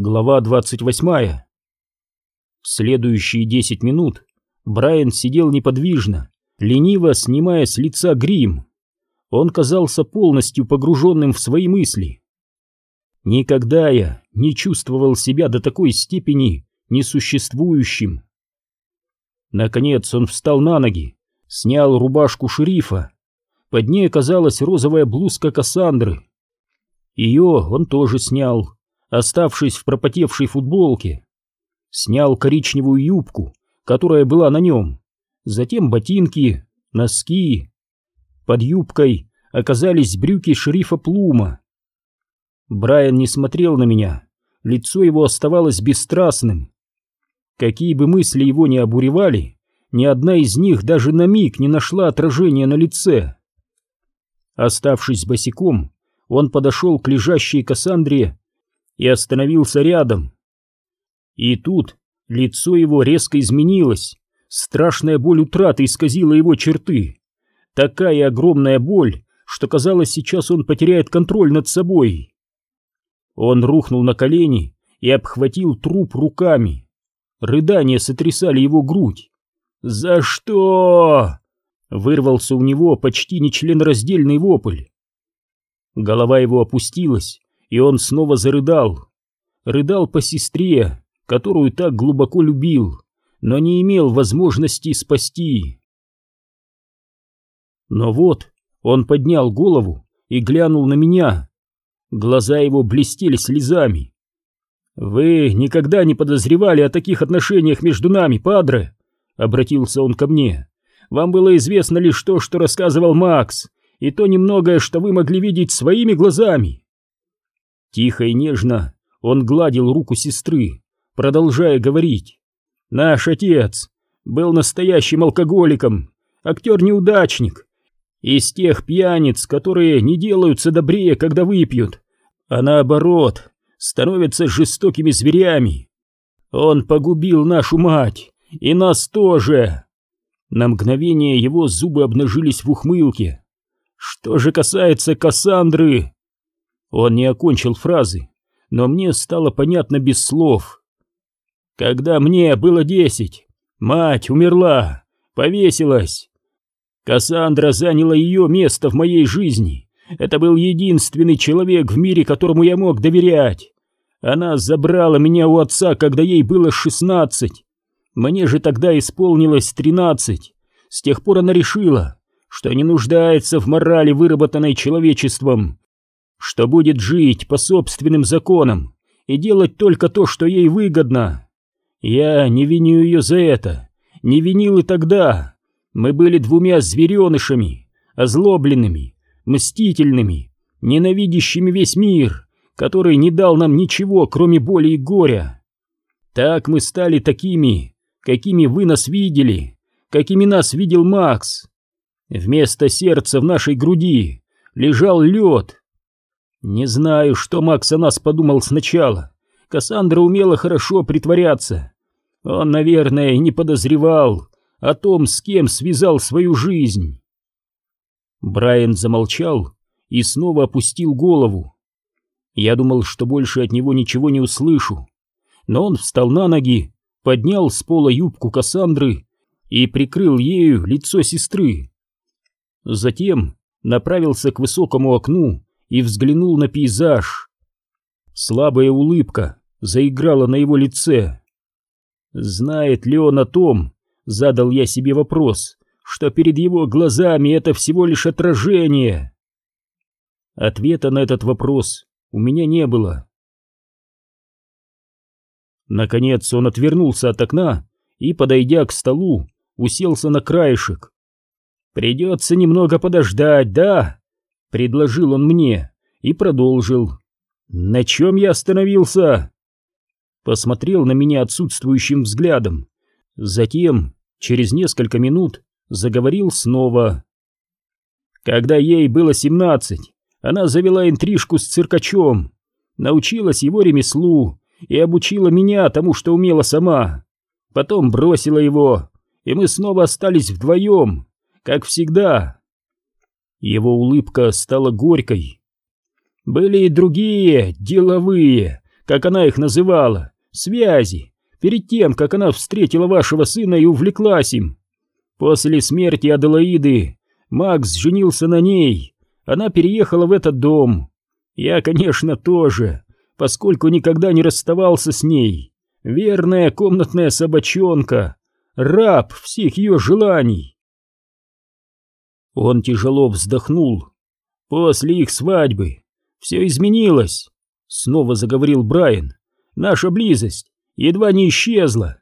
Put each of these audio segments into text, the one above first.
Глава 28. Следующие 10 минут Брайан сидел неподвижно, лениво снимая с лица грим. Он казался полностью погруженным в свои мысли. Никогда я не чувствовал себя до такой степени несуществующим. Наконец он встал на ноги, снял рубашку шерифа. Под ней оказалась розовая блузка Кассандры. Ее он тоже снял оставшись в пропотевшей футболке. Снял коричневую юбку, которая была на нем, затем ботинки, носки. Под юбкой оказались брюки шерифа Плума. Брайан не смотрел на меня, лицо его оставалось бесстрастным. Какие бы мысли его ни обуревали, ни одна из них даже на миг не нашла отражения на лице. Оставшись босиком, он подошел к лежащей Кассандре и остановился рядом. И тут лицо его резко изменилось, страшная боль утраты исказила его черты. Такая огромная боль, что казалось, сейчас он потеряет контроль над собой. Он рухнул на колени и обхватил труп руками. Рыдания сотрясали его грудь. «За что?» Вырвался у него почти нечленораздельный вопль. Голова его опустилась, и он снова зарыдал. Рыдал по сестре, которую так глубоко любил, но не имел возможности спасти. Но вот он поднял голову и глянул на меня. Глаза его блестели слезами. «Вы никогда не подозревали о таких отношениях между нами, падре?» — обратился он ко мне. «Вам было известно лишь то, что рассказывал Макс, и то немногое, что вы могли видеть своими глазами. Тихо и нежно он гладил руку сестры, продолжая говорить. «Наш отец был настоящим алкоголиком, актер-неудачник, из тех пьяниц, которые не делаются добрее, когда выпьют, а наоборот, становятся жестокими зверями. Он погубил нашу мать, и нас тоже!» На мгновение его зубы обнажились в ухмылке. «Что же касается Кассандры, он не окончил фразы, но мне стало понятно без слов. Когда мне было десять, мать умерла, повесилась. Кассандра заняла ее место в моей жизни. Это был единственный человек в мире, которому я мог доверять. Она забрала меня у отца, когда ей было шестнадцать. Мне же тогда исполнилось тринадцать. С тех пор она решила, что не нуждается в морали, выработанной человечеством, что будет жить по собственным законам и делать только то, что ей выгодно. Я не виню ее за это, не винил и тогда. Мы были двумя зверенышами, озлобленными, мстительными, ненавидящими весь мир, который не дал нам ничего, кроме боли и горя. Так мы стали такими, какими вы нас видели, какими нас видел Макс. Вместо сердца в нашей груди лежал лед, не знаю, что Макс о нас подумал сначала. Кассандра умела хорошо притворяться. Он, наверное, не подозревал о том, с кем связал свою жизнь. Брайан замолчал и снова опустил голову. Я думал, что больше от него ничего не услышу. Но он встал на ноги, поднял с пола юбку Кассандры и прикрыл ею лицо сестры. Затем направился к высокому окну и взглянул на пейзаж. Слабая улыбка заиграла на его лице. Знает ли он о том, задал я себе вопрос, что перед его глазами это всего лишь отражение? Ответа на этот вопрос у меня не было. Наконец он отвернулся от окна и, подойдя к столу, уселся на краешек. «Придется немного подождать, да?» — предложил он мне и продолжил. «На чем я остановился?» Посмотрел на меня отсутствующим взглядом. Затем, через несколько минут, заговорил снова. Когда ей было семнадцать, она завела интрижку с циркачом, научилась его ремеслу и обучила меня тому, что умела сама. Потом бросила его, и мы снова остались вдвоем, как всегда. Его улыбка стала горькой. Были и другие, деловые, как она их называла, связи, перед тем, как она встретила вашего сына и увлеклась им. После смерти Аделаиды Макс женился на ней, она переехала в этот дом. Я, конечно, тоже, поскольку никогда не расставался с ней. Верная комнатная собачонка, раб всех ее желаний. Он тяжело вздохнул. После их свадьбы все изменилось, снова заговорил Брайан. Наша близость едва не исчезла.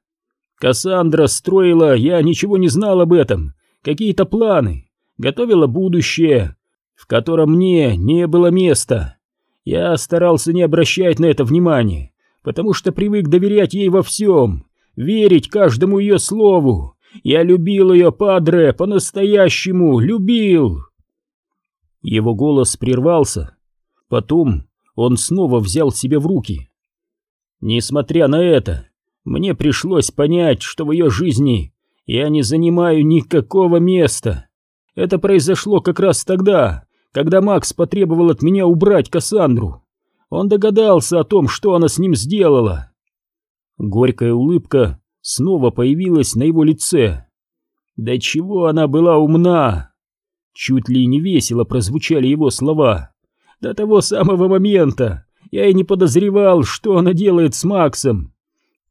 Кассандра строила, я ничего не знал об этом, какие-то планы, готовила будущее, в котором мне не было места. Я старался не обращать на это внимания, потому что привык доверять ей во всем, верить каждому ее слову. Я любил ее, падре, по-настоящему, любил. Его голос прервался. Потом он снова взял себя в руки. Несмотря на это, мне пришлось понять, что в ее жизни я не занимаю никакого места. Это произошло как раз тогда, когда Макс потребовал от меня убрать Кассандру. Он догадался о том, что она с ним сделала. Горькая улыбка снова появилась на его лице. Да чего она была умна! Чуть ли не весело прозвучали его слова. До того самого момента я и не подозревал, что она делает с Максом.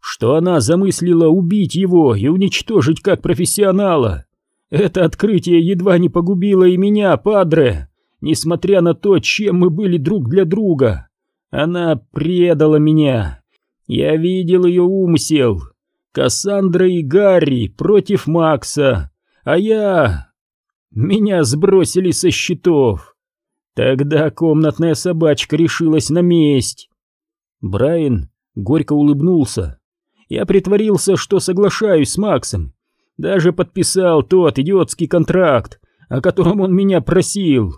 Что она замыслила убить его и уничтожить как профессионала. Это открытие едва не погубило и меня, падре, несмотря на то, чем мы были друг для друга. Она предала меня. Я видел ее умысел. Кассандра и Гарри против Макса. А я... Меня сбросили со счетов. Тогда комнатная собачка решилась на месть. Брайан горько улыбнулся. Я притворился, что соглашаюсь с Максом. Даже подписал тот идиотский контракт, о котором он меня просил.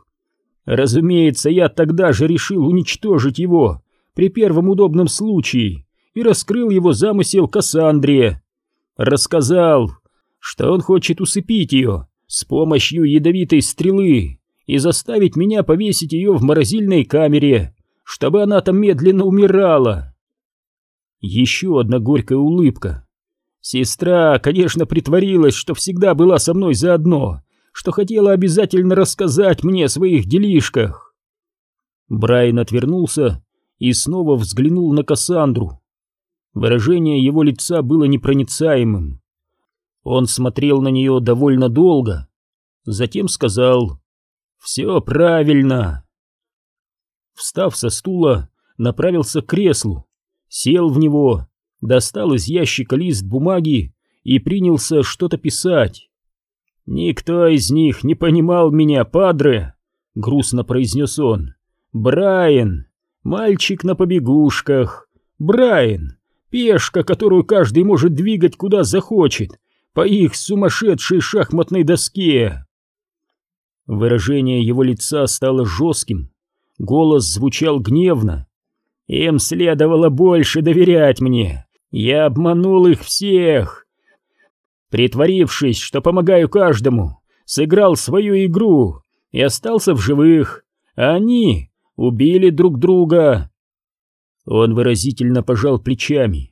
Разумеется, я тогда же решил уничтожить его при первом удобном случае и раскрыл его замысел Кассандре. Рассказал, что он хочет усыпить ее с помощью ядовитой стрелы и заставить меня повесить ее в морозильной камере, чтобы она там медленно умирала. Еще одна горькая улыбка. Сестра, конечно, притворилась, что всегда была со мной заодно, что хотела обязательно рассказать мне о своих делишках. Брайан отвернулся и снова взглянул на Кассандру. Выражение его лица было непроницаемым. Он смотрел на нее довольно долго, затем сказал «Все правильно». Встав со стула, направился к креслу, сел в него, достал из ящика лист бумаги и принялся что-то писать. «Никто из них не понимал меня, падре», — грустно произнес он. «Брайан, мальчик на побегушках. Брайан, пешка, которую каждый может двигать куда захочет, по их сумасшедшей шахматной доске». Выражение его лица стало жестким, голос звучал гневно. «Им следовало больше доверять мне. Я обманул их всех, притворившись, что помогаю каждому, сыграл свою игру и остался в живых, а они убили друг друга. Он выразительно пожал плечами.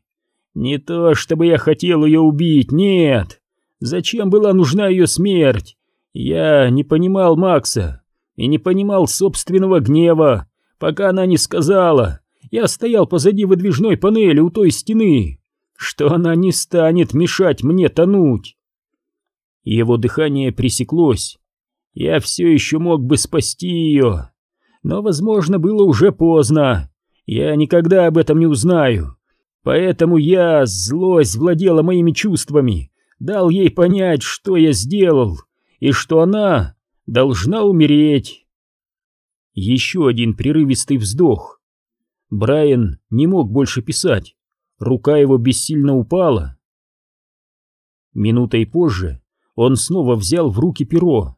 Не то, чтобы я хотел ее убить, нет. Зачем была нужна ее смерть? Я не понимал Макса и не понимал собственного гнева, пока она не сказала. Я стоял позади выдвижной панели у той стены что она не станет мешать мне тонуть. Его дыхание пресеклось. Я все еще мог бы спасти ее, но, возможно, было уже поздно. Я никогда об этом не узнаю. Поэтому я, злость владела моими чувствами, дал ей понять, что я сделал, и что она должна умереть. Еще один прерывистый вздох. Брайан не мог больше писать. Рука его бессильно упала. Минутой позже он снова взял в руки перо.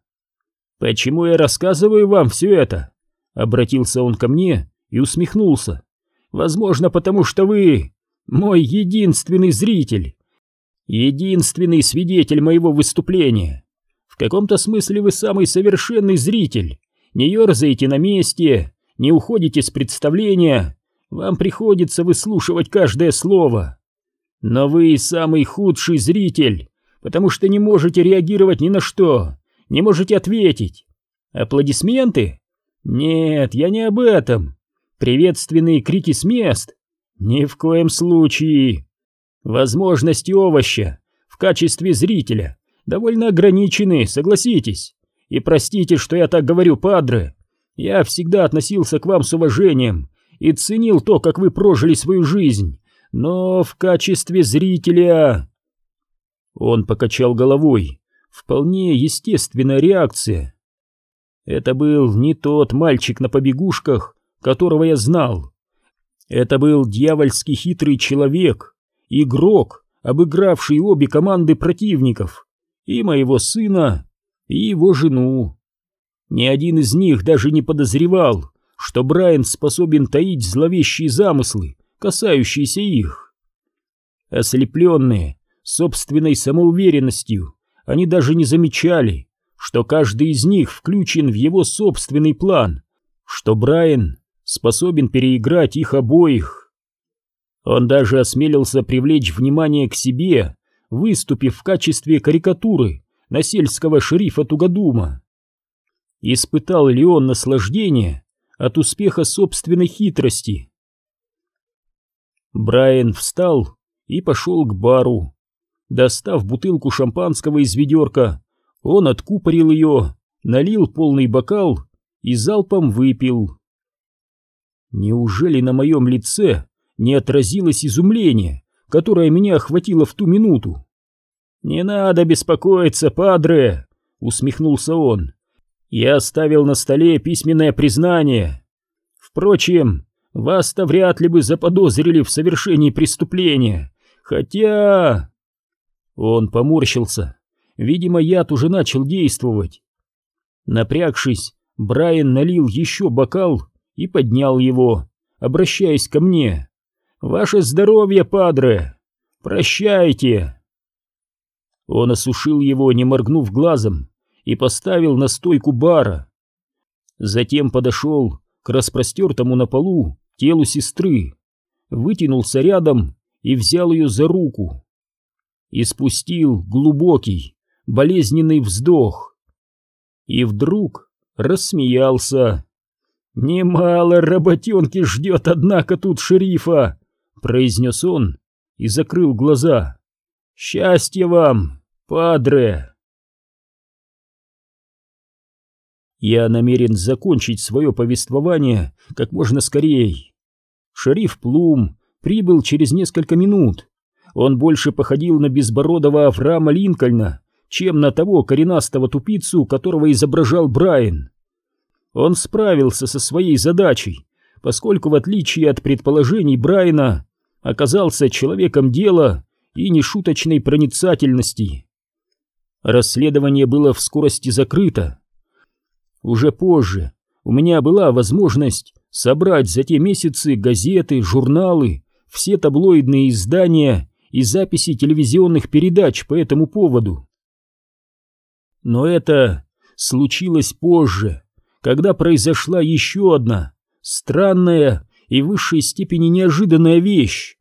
«Почему я рассказываю вам все это?» Обратился он ко мне и усмехнулся. «Возможно, потому что вы мой единственный зритель, единственный свидетель моего выступления. В каком-то смысле вы самый совершенный зритель. Не ерзаете на месте, не уходите с представления, Вам приходится выслушивать каждое слово. Но вы самый худший зритель, потому что не можете реагировать ни на что, не можете ответить. Аплодисменты? Нет, я не об этом. Приветственные крики с мест? Ни в коем случае. Возможности овоща в качестве зрителя довольно ограничены, согласитесь. И простите, что я так говорю, падре. Я всегда относился к вам с уважением и ценил то, как вы прожили свою жизнь, но в качестве зрителя...» Он покачал головой. Вполне естественная реакция. Это был не тот мальчик на побегушках, которого я знал. Это был дьявольски хитрый человек, игрок, обыгравший обе команды противников, и моего сына, и его жену. Ни один из них даже не подозревал, что Брайан способен таить зловещие замыслы, касающиеся их. Ослепленные собственной самоуверенностью, они даже не замечали, что каждый из них включен в его собственный план, что Брайан способен переиграть их обоих. Он даже осмелился привлечь внимание к себе, выступив в качестве карикатуры на сельского шерифа Тугадума. Испытал ли он наслаждение от успеха собственной хитрости? Брайан встал и пошел к бару. Достав бутылку шампанского из ведерка, он откупорил ее, налил полный бокал и залпом выпил. Неужели на моем лице не отразилось изумление, которое меня охватило в ту минуту? «Не надо беспокоиться, падре!» — усмехнулся он. «Я оставил на столе письменное признание. Впрочем, вас-то вряд ли бы заподозрили в совершении преступления, хотя...» Он поморщился. Видимо, яд уже начал действовать. Напрягшись, Брайан налил еще бокал и поднял его, обращаясь ко мне. «Ваше здоровье, падре! Прощайте!» Он осушил его, не моргнув глазом, и поставил на стойку бара. Затем подошел к распростертому на полу телу сестры, вытянулся рядом и взял ее за руку. И спустил глубокий, болезненный вздох. И вдруг рассмеялся. «Немало работенки ждет, однако, тут шерифа!» — произнес он и закрыл глаза. «Счастья вам, падре!» Я намерен закончить свое повествование как можно скорее. Шериф Плум прибыл через несколько минут. Он больше походил на безбородого Авраама Линкольна, чем на того коренастого тупицу, которого изображал Брайан. Он справился со своей задачей, поскольку в отличие от предположений Брайана оказался человеком дела и нешуточной проницательности. Расследование было в скорости закрыто. Уже позже у меня была возможность собрать за те месяцы газеты, журналы, все таблоидные издания и записи телевизионных передач по этому поводу. Но это случилось позже, когда произошла еще одна странная и в высшей степени неожиданная вещь.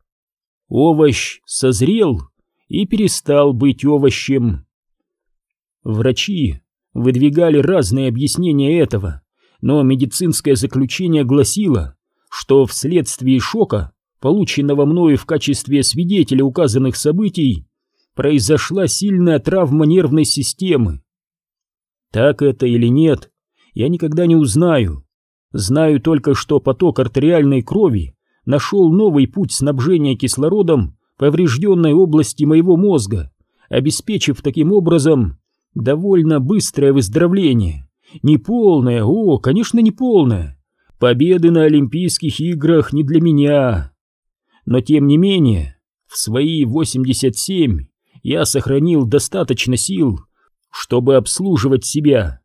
Овощ созрел и перестал быть овощем. Врачи выдвигали разные объяснения этого, но медицинское заключение гласило, что вследствие шока, полученного мною в качестве свидетеля указанных событий, произошла сильная травма нервной системы. Так это или нет, я никогда не узнаю. Знаю только, что поток артериальной крови нашел новый путь снабжения кислородом поврежденной области моего мозга, обеспечив таким образом довольно быстрое выздоровление. Не полное, о, конечно, не полное. Победы на Олимпийских играх не для меня. Но тем не менее, в свои 87 я сохранил достаточно сил, чтобы обслуживать себя,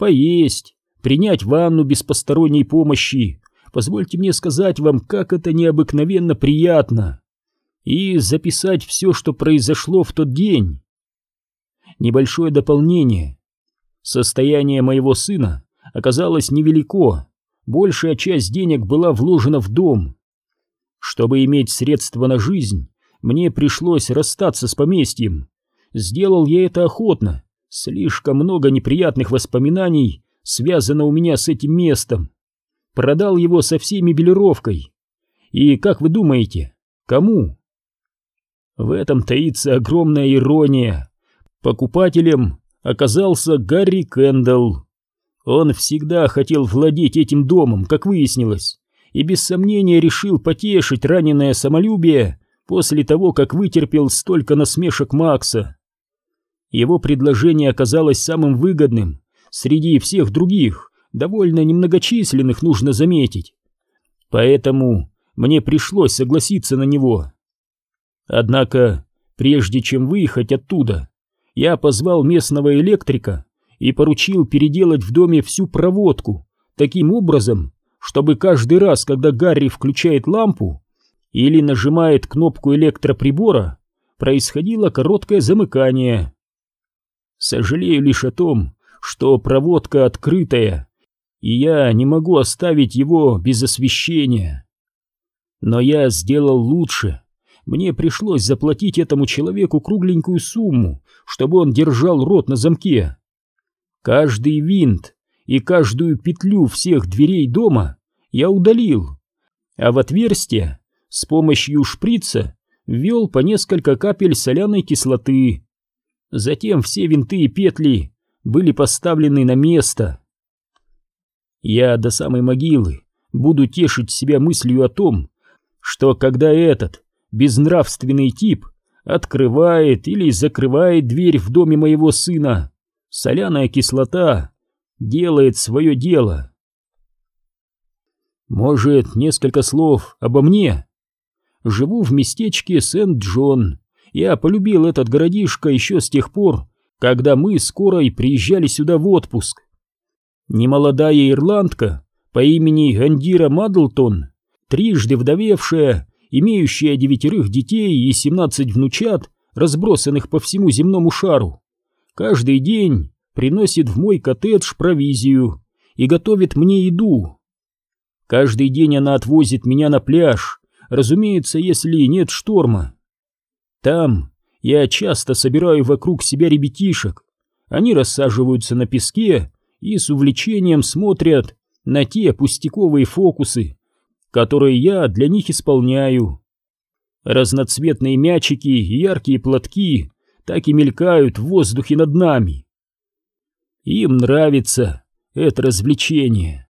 поесть, принять ванну без посторонней помощи, позвольте мне сказать вам, как это необыкновенно приятно, и записать все, что произошло в тот день. Небольшое дополнение. Состояние моего сына оказалось невелико, большая часть денег была вложена в дом. Чтобы иметь средства на жизнь, мне пришлось расстаться с поместьем. Сделал я это охотно, слишком много неприятных воспоминаний связано у меня с этим местом. Продал его со всей мебелировкой. И, как вы думаете, кому? В этом таится огромная ирония. Покупателем оказался Гарри Кэндалл. Он всегда хотел владеть этим домом, как выяснилось, и без сомнения решил потешить раненое самолюбие после того, как вытерпел столько насмешек Макса. Его предложение оказалось самым выгодным среди всех других, довольно немногочисленных, нужно заметить. Поэтому мне пришлось согласиться на него. Однако, прежде чем выехать оттуда, я позвал местного электрика и поручил переделать в доме всю проводку таким образом, чтобы каждый раз, когда Гарри включает лампу или нажимает кнопку электроприбора, происходило короткое замыкание. Сожалею лишь о том, что проводка открытая, и я не могу оставить его без освещения. Но я сделал лучше. Мне пришлось заплатить этому человеку кругленькую сумму, чтобы он держал рот на замке. Каждый винт и каждую петлю всех дверей дома я удалил, а в отверстие с помощью шприца ввел по несколько капель соляной кислоты. Затем все винты и петли были поставлены на место. Я до самой могилы буду тешить себя мыслью о том, что когда этот безнравственный тип открывает или закрывает дверь в доме моего сына, соляная кислота делает свое дело. Может, несколько слов обо мне? Живу в местечке Сент-Джон. Я полюбил этот городишко еще с тех пор, когда мы скоро и приезжали сюда в отпуск. Немолодая ирландка по имени Андира Мадлтон, трижды вдовевшая, имеющая девятерых детей и семнадцать внучат, разбросанных по всему земному шару, каждый день приносит в мой коттедж провизию и готовит мне еду. Каждый день она отвозит меня на пляж, разумеется, если нет шторма. Там я часто собираю вокруг себя ребятишек. Они рассаживаются на песке и с увлечением смотрят на те пустяковые фокусы, которые я для них исполняю. Разноцветные мячики и яркие платки так и мелькают в воздухе над нами. Им нравится это развлечение.